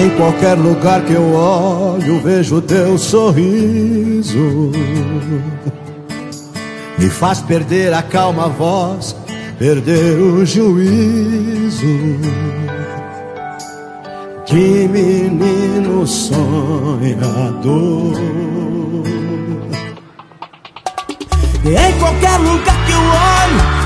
Em qualquer lugar que eu olho, vejo teu sorriso. Me faz perder a calma voz, perder o juízo. Que menino sonhador. Em qualquer lugar que eu olho,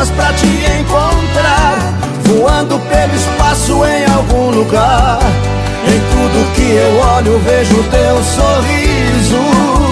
estrelas pra te encontrar. Voando pelo espaço em algum lugar. Em tudo que eu olho, vejo teu sorriso.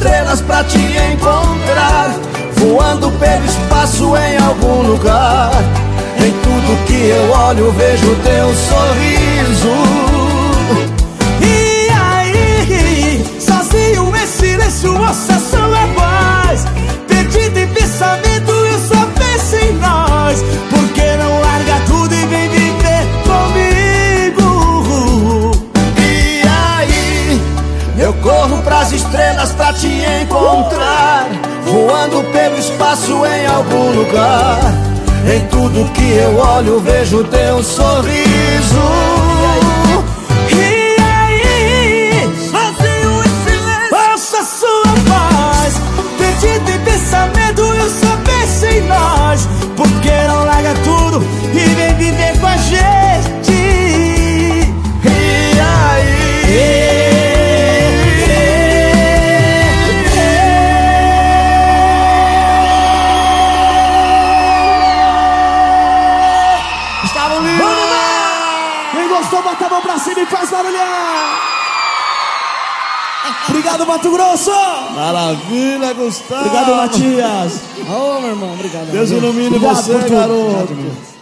Estrelas pra te encontrar. Voando pelo espaço em algum lugar. Em tudo que eu olho, vejo teu sorriso. Estrelas pra te encontrar. Voando pelo espaço em algum lugar. Em tudo que eu olho, vejo teu sorriso. Gostou, bota a mão pra cima e faz barulhão! Obrigado, Mato Grosso! Maravilha, Gustavo. Obrigado, Matias! Ô, meu irmão, obrigado. Deus ilumine Obrigado você, garoto. Obrigado.